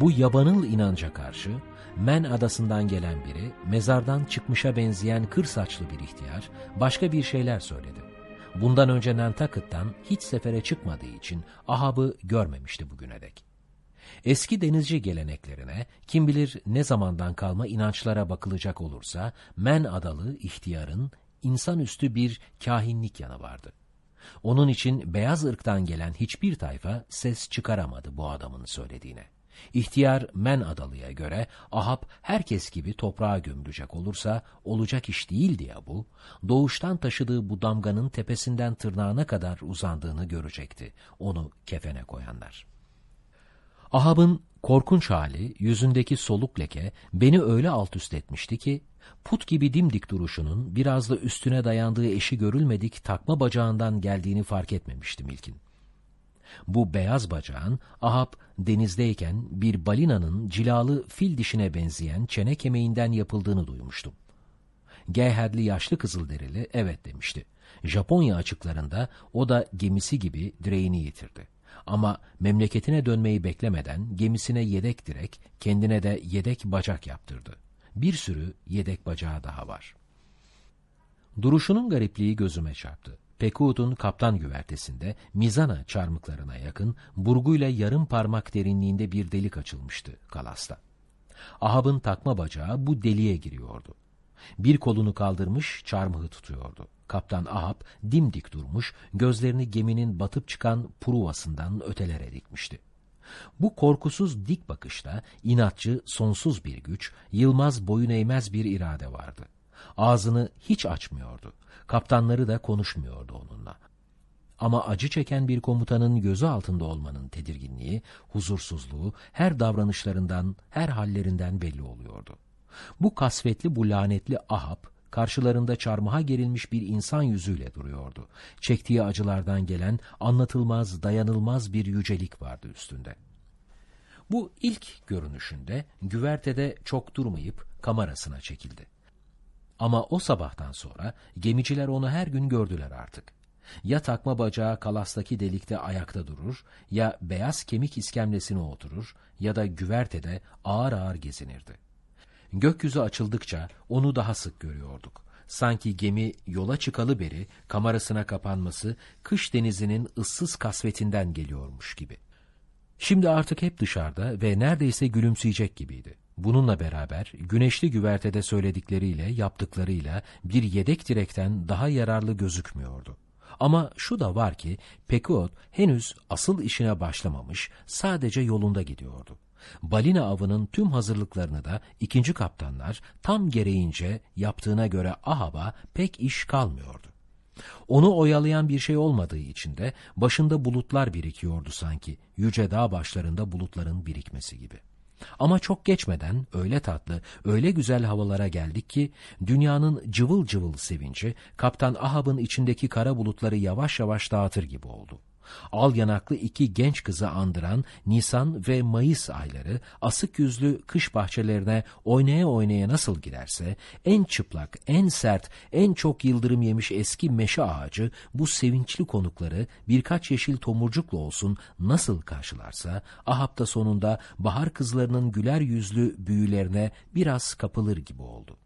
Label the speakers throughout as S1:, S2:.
S1: Bu yabanıl inanca karşı Men adasından gelen biri mezardan çıkmışa benzeyen kır saçlı bir ihtiyar başka bir şeyler söyledi. Bundan önce Nantucket'tan hiç sefere çıkmadığı için Ahab'ı görmemişti bugüne dek. Eski denizci geleneklerine, kim bilir ne zamandan kalma inançlara bakılacak olursa, Men adalı ihtiyarın insanüstü bir kahinlik yanı vardı. Onun için beyaz ırktan gelen hiçbir tayfa ses çıkaramadı bu adamın söylediğine. İhtiyar Men Adalı'ya göre Ahab herkes gibi toprağa gömülecek olursa olacak iş değildi ya bu. Doğuştan taşıdığı bu damganın tepesinden tırnağına kadar uzandığını görecekti onu kefene koyanlar. Ahab'ın korkunç hali, yüzündeki soluk leke beni öyle alt üst etmişti ki put gibi dimdik duruşunun biraz da üstüne dayandığı eşi görülmedik takma bacağından geldiğini fark etmemiştim ilkin. Bu beyaz bacağın Ahab denizdeyken bir balinanın cilalı fil dişine benzeyen çene kemiğinden yapıldığını duymuştum. Geyherli yaşlı kızılderili evet demişti. Japonya açıklarında o da gemisi gibi direğini yitirdi. Ama memleketine dönmeyi beklemeden gemisine yedek direk, kendine de yedek bacak yaptırdı. Bir sürü yedek bacağı daha var. Duruşunun garipliği gözüme çarptı. Pekut'un kaptan güvertesinde mizana çarmıklarına yakın burguyla yarım parmak derinliğinde bir delik açılmıştı kalasta. Ahab'ın takma bacağı bu deliğe giriyordu. Bir kolunu kaldırmış çarmıhı tutuyordu. Kaptan Ahab dimdik durmuş, gözlerini geminin batıp çıkan pruvasından ötelere dikmişti. Bu korkusuz dik bakışta inatçı, sonsuz bir güç, yılmaz boyun eğmez bir irade vardı. Ağzını hiç açmıyordu. Kaptanları da konuşmuyordu onunla. Ama acı çeken bir komutanın gözü altında olmanın tedirginliği, huzursuzluğu her davranışlarından, her hallerinden belli oluyordu. Bu kasvetli, bu lanetli Ahab, karşılarında çarmıha gerilmiş bir insan yüzüyle duruyordu. Çektiği acılardan gelen anlatılmaz, dayanılmaz bir yücelik vardı üstünde. Bu ilk görünüşünde güvertede çok durmayıp kamerasına çekildi. Ama o sabahtan sonra gemiciler onu her gün gördüler artık. Ya takma bacağı kalastaki delikte ayakta durur, ya beyaz kemik iskemlesine oturur ya da güvertede ağır ağır gezinirdi. Gökyüzü açıldıkça onu daha sık görüyorduk. Sanki gemi yola çıkalı beri kamerasına kapanması kış denizinin ıssız kasvetinden geliyormuş gibi. Şimdi artık hep dışarıda ve neredeyse gülümseyecek gibiydi. Bununla beraber güneşli güvertede söyledikleriyle yaptıklarıyla bir yedek direkten daha yararlı gözükmüyordu. Ama şu da var ki Pekot henüz asıl işine başlamamış, sadece yolunda gidiyordu. Balina avının tüm hazırlıklarını da ikinci kaptanlar tam gereğince yaptığına göre Ahab'a pek iş kalmıyordu. Onu oyalayan bir şey olmadığı için de başında bulutlar birikiyordu sanki, yüce dağ başlarında bulutların birikmesi gibi. Ama çok geçmeden öyle tatlı, öyle güzel havalara geldik ki dünyanın cıvıl cıvıl sevinci Kaptan Ahab'ın içindeki kara bulutları yavaş yavaş dağıtır gibi oldu. Al yanaklı iki genç kızı andıran Nisan ve Mayıs ayları asık yüzlü kış bahçelerine oynaya oynaya nasıl giderse, en çıplak, en sert, en çok yıldırım yemiş eski meşe ağacı bu sevinçli konukları birkaç yeşil tomurcukla olsun nasıl karşılarsa, Ahab da sonunda bahar kızlarının güler yüzlü büyülerine biraz kapılır gibi oldu.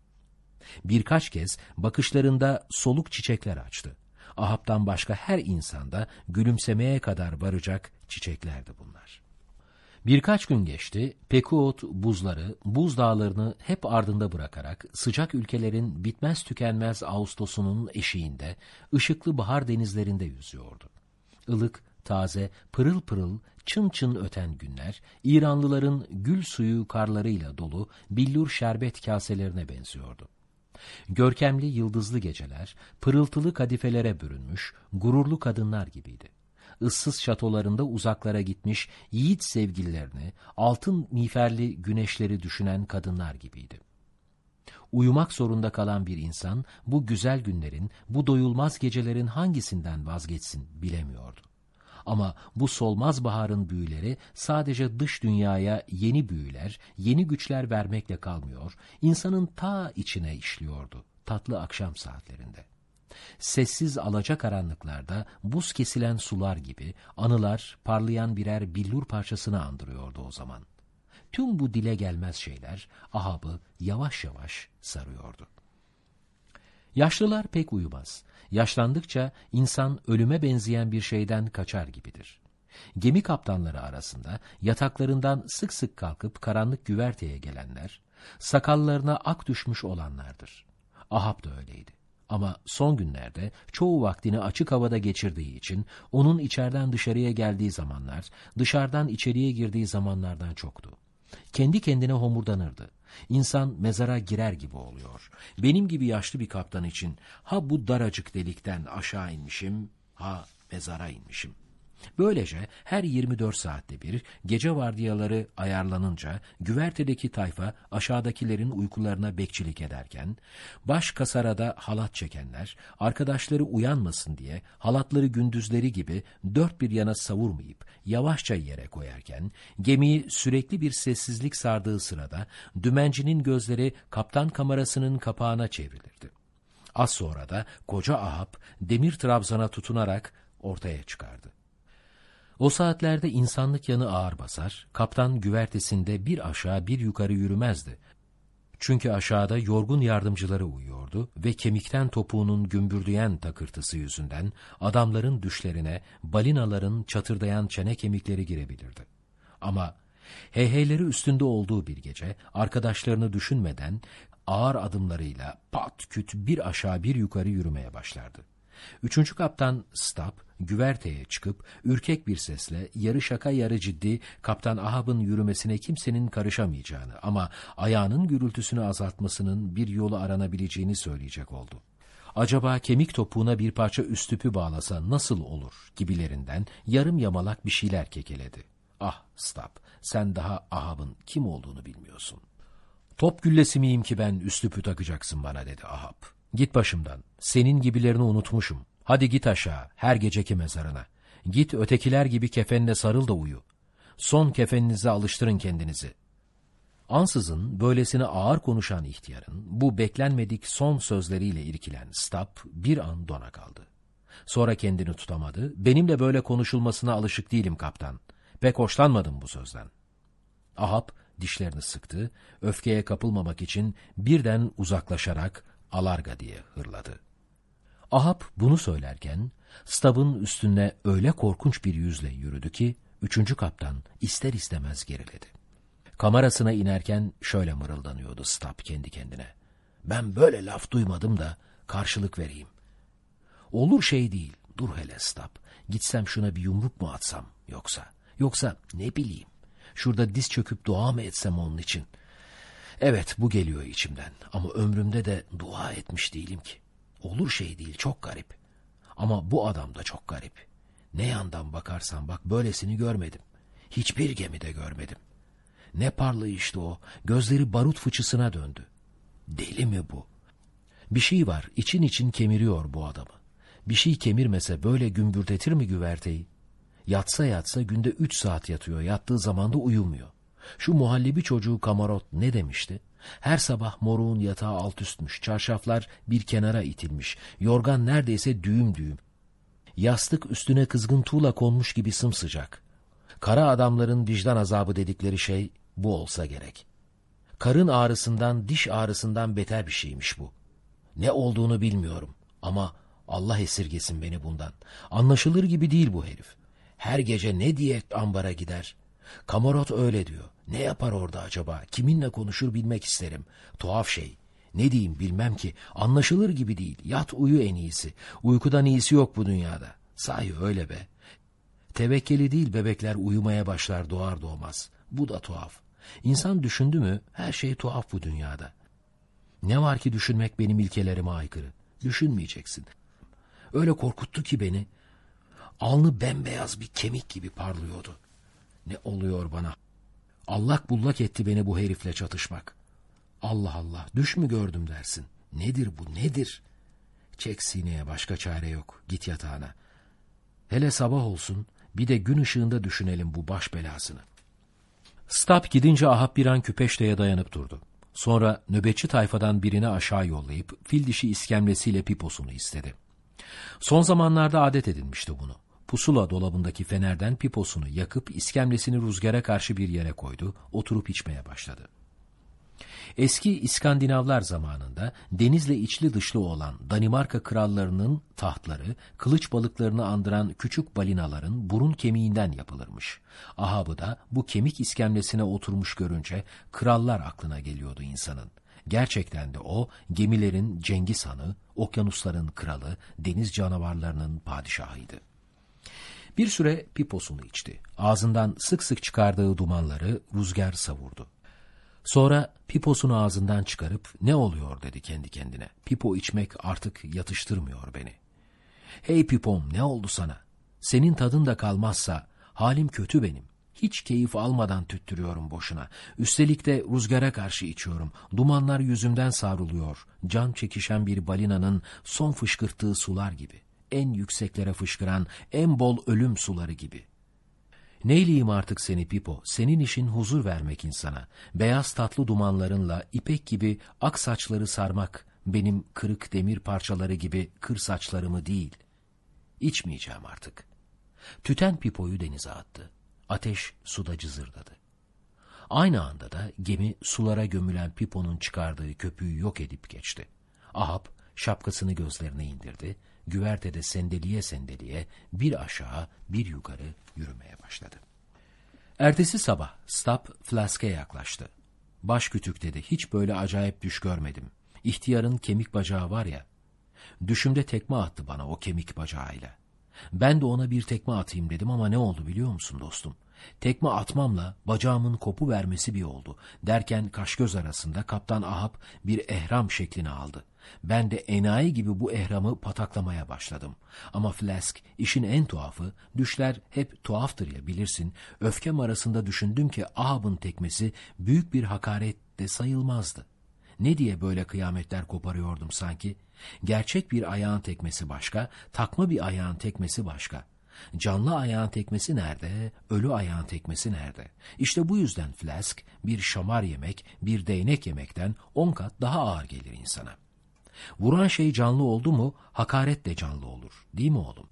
S1: Birkaç kez bakışlarında soluk çiçekler açtı. Ahab'dan başka her insanda gülümsemeye kadar varacak çiçeklerdi bunlar. Birkaç gün geçti, Pekuot buzları, buz dağlarını hep ardında bırakarak sıcak ülkelerin bitmez tükenmez Ağustos'unun eşiğinde, ışıklı bahar denizlerinde yüzüyordu. Ilık, taze, pırıl pırıl, çın çın öten günler, İranlıların gül suyu karlarıyla dolu billur şerbet kaselerine benziyordu. Görkemli yıldızlı geceler, pırıltılı kadifelere bürünmüş, gururlu kadınlar gibiydi. Issız şatolarında uzaklara gitmiş yiğit sevgililerini, altın miğferli güneşleri düşünen kadınlar gibiydi. Uyumak zorunda kalan bir insan bu güzel günlerin, bu doyulmaz gecelerin hangisinden vazgeçsin bilemiyordu. Ama bu solmaz baharın büyüleri sadece dış dünyaya yeni büyüler, yeni güçler vermekle kalmıyor, insanın ta içine işliyordu tatlı akşam saatlerinde. Sessiz alacakaranlıklarda buz kesilen sular gibi anılar parlayan birer billur parçasını andırıyordu o zaman. Tüm bu dile gelmez şeyler Ahab'ı yavaş yavaş sarıyordu. Yaşlılar pek uyumaz. Yaşlandıkça insan ölüme benzeyen bir şeyden kaçar gibidir. Gemi kaptanları arasında yataklarından sık sık kalkıp karanlık güverteye gelenler, sakallarına ak düşmüş olanlardır. Ahab da öyleydi. Ama son günlerde çoğu vaktini açık havada geçirdiği için onun içeriden dışarıya geldiği zamanlar, dışarıdan içeriye girdiği zamanlardan çoktu. Kendi kendine homurdanırdı. İnsan mezara girer gibi oluyor. Benim gibi yaşlı bir kaptan için ha bu daracık delikten aşağı inmişim, ha mezara inmişim. Böylece her 24 saatte bir gece vardiyaları ayarlanınca güvertedeki tayfa aşağıdakilerin uykularına bekçilik ederken, baş kasarada halat çekenler, arkadaşları uyanmasın diye halatları gündüzleri gibi dört bir yana savurmayıp yavaşça yere koyarken, gemiyi sürekli bir sessizlik sardığı sırada dümencinin gözleri kaptan kamerasının kapağına çevrilirdi. Az sonra da koca Ahab demir trabzana tutunarak ortaya çıkardı. O saatlerde insanlık yanı ağır basar, kaptan güvertesinde bir aşağı bir yukarı yürümezdi. Çünkü aşağıda yorgun yardımcıları uyuyordu ve kemikten topuğunun gümbürdüyen takırtısı yüzünden adamların düşlerine balinaların çatırdayan çene kemikleri girebilirdi. Ama heyheyleri üstünde olduğu bir gece arkadaşlarını düşünmeden ağır adımlarıyla pat küt bir aşağı bir yukarı yürümeye başlardı. Üçüncü kaptan Stab güverteye çıkıp ürkek bir sesle yarı şaka yarı ciddi kaptan Ahab'ın yürümesine kimsenin karışamayacağını ama ayağının gürültüsünü azaltmasının bir yolu aranabileceğini söyleyecek oldu. Acaba kemik topuğuna bir parça üstüpü bağlasa nasıl olur gibilerinden yarım yamalak bir şeyler kekeledi. Ah Stab sen daha Ahab'ın kim olduğunu bilmiyorsun. Top güllesi miyim ki ben üstüpü takacaksın bana dedi Ahab. Git başımdan. Senin gibilerini unutmuşum. Hadi git aşağı, her geceki mezarına. Git ötekiler gibi kefenle sarıl da uyu. Son kefeninize alıştırın kendinizi. Ansızın böylesine ağır konuşan ihtiyarın bu beklenmedik son sözleriyle irkilen Stab bir an dona kaldı. Sonra kendini tutamadı. Benimle böyle konuşulmasına alışık değilim kaptan. Pek hoşlanmadım bu sözden. Ahab dişlerini sıktı, öfkeye kapılmamak için birden uzaklaşarak alarga diye hırladı. Ahab bunu söylerken stabın üstüne öyle korkunç bir yüzle yürüdü ki üçüncü kaptan ister istemez geriledi. Kamerasına inerken şöyle mırıldanıyordu stab kendi kendine. Ben böyle laf duymadım da karşılık vereyim. Olur şey değil, dur hele stab. Gitsem şuna bir yumruk mu atsam yoksa? Yoksa ne bileyim, şurada diz çöküp dua mı etsem onun için? Evet bu geliyor içimden ama ömrümde de dua etmiş değilim ki. Olur şey değil çok garip. Ama bu adam da çok garip. Ne yandan bakarsan bak böylesini görmedim. Hiçbir gemide görmedim. Ne parlayıştı o, gözleri barut fıçısına döndü. Deli mi bu? Bir şey var, için için kemiriyor bu adamı. Bir şey kemirmese böyle gümbürtetir mi güverteyi? Yatsa yatsa günde üç saat yatıyor, yattığı zaman da uyumuyor. Şu muhallebi çocuğu Kamarot ne demişti? Her sabah moruğun yatağı alt üstmüş, çarşaflar bir kenara itilmiş, yorgan neredeyse düğüm düğüm. Yastık üstüne kızgın tuğla konmuş gibi sımsıcak. Kara adamların vicdan azabı dedikleri şey bu olsa gerek. Karın ağrısından, diş ağrısından beter bir şeymiş bu. Ne olduğunu bilmiyorum ama Allah esirgesin beni bundan. Anlaşılır gibi değil bu herif. Her gece ne diye ambara gider. Kamarot öyle diyor. Ne yapar orada acaba? Kiminle konuşur bilmek isterim. Tuhaf şey. Ne diyeyim bilmem ki. Anlaşılır gibi değil. Yat uyu en iyisi. Uykudan iyisi yok bu dünyada. Sahi öyle be. Tevekkeli değil bebekler uyumaya başlar doğar doğmaz. Bu da tuhaf. İnsan düşündü mü her şey tuhaf bu dünyada. Ne var ki düşünmek benim ilkelerime aykırı. Düşünmeyeceksin. Öyle korkuttu ki beni. Alnı bembeyaz bir kemik gibi parlıyordu. Ne oluyor bana? Allak bullak etti beni bu herifle çatışmak. Allah Allah düş mü gördüm dersin. Nedir bu nedir? Çek sineye başka çare yok. Git yatağına. Hele sabah olsun bir de gün ışığında düşünelim bu baş belasını. Stab gidince Ahab bir an küpeşteye dayanıp durdu. Sonra nöbetçi tayfadan birini aşağı yollayıp fil dişi iskemlesiyle piposunu istedi. Son zamanlarda adet edinmişti bunu. Pusula dolabındaki fenerden piposunu yakıp iskemlesini rüzgara karşı bir yere koydu, oturup içmeye başladı. Eski İskandinavlar zamanında denizle içli dışlı olan Danimarka krallarının tahtları, kılıç balıklarını andıran küçük balinaların burun kemiğinden yapılırmış. Ahabı da bu kemik iskemlesine oturmuş görünce krallar aklına geliyordu insanın. Gerçekten de o gemilerin Cengiz Hanı, okyanusların kralı, deniz canavarlarının padişahıydı. Bir süre piposunu içti. Ağzından sık sık çıkardığı dumanları rüzgar savurdu. Sonra piposunu ağzından çıkarıp ne oluyor dedi kendi kendine. Pipo içmek artık yatıştırmıyor beni. Hey pipom ne oldu sana? Senin tadın da kalmazsa halim kötü benim. Hiç keyif almadan tüttürüyorum boşuna. Üstelik de rüzgara karşı içiyorum. Dumanlar yüzümden savruluyor. Can çekişen bir balinanın son fışkırttığı sular gibi. En yükseklere fışkıran en bol ölüm suları gibi. Neyleyim artık seni Pipo, senin işin huzur vermek insana. Beyaz tatlı dumanlarınla ipek gibi ak saçları sarmak, benim kırık demir parçaları gibi kır saçlarımı değil. İçmeyeceğim artık. Tüten Pipo'yu denize attı. Ateş suda cızırdadı. Aynı anda da gemi sulara gömülen Pipo'nun çıkardığı köpüğü yok edip geçti. Ahab şapkasını gözlerine indirdi, güvertede sendeliye sendeliye bir aşağı bir yukarı yürümeye başladı. Ertesi sabah Stap Flask'e yaklaştı. Baş kütük dedi, hiç böyle acayip düş görmedim. İhtiyarın kemik bacağı var ya, düşümde tekme attı bana o kemik bacağıyla. Ben de ona bir tekme atayım dedim ama ne oldu biliyor musun dostum? Tekme atmamla bacağımın kopu vermesi bir oldu. Derken kaş göz arasında kaptan Ahab bir ehram şeklini aldı. Ben de enayi gibi bu ehramı pataklamaya başladım. Ama Flask işin en tuhafı, düşler hep tuhaftır ya bilirsin. Öfkem arasında düşündüm ki Ahab'ın tekmesi büyük bir hakaret de sayılmazdı. Ne diye böyle kıyametler koparıyordum sanki? Gerçek bir ayağın tekmesi başka, takma bir ayağın tekmesi başka. Canlı ayağın tekmesi nerede, ölü ayağın tekmesi nerede? İşte bu yüzden flask bir şamar yemek, bir değnek yemekten on kat daha ağır gelir insana. Vuran şey canlı oldu mu hakaret de canlı olur değil mi oğlum?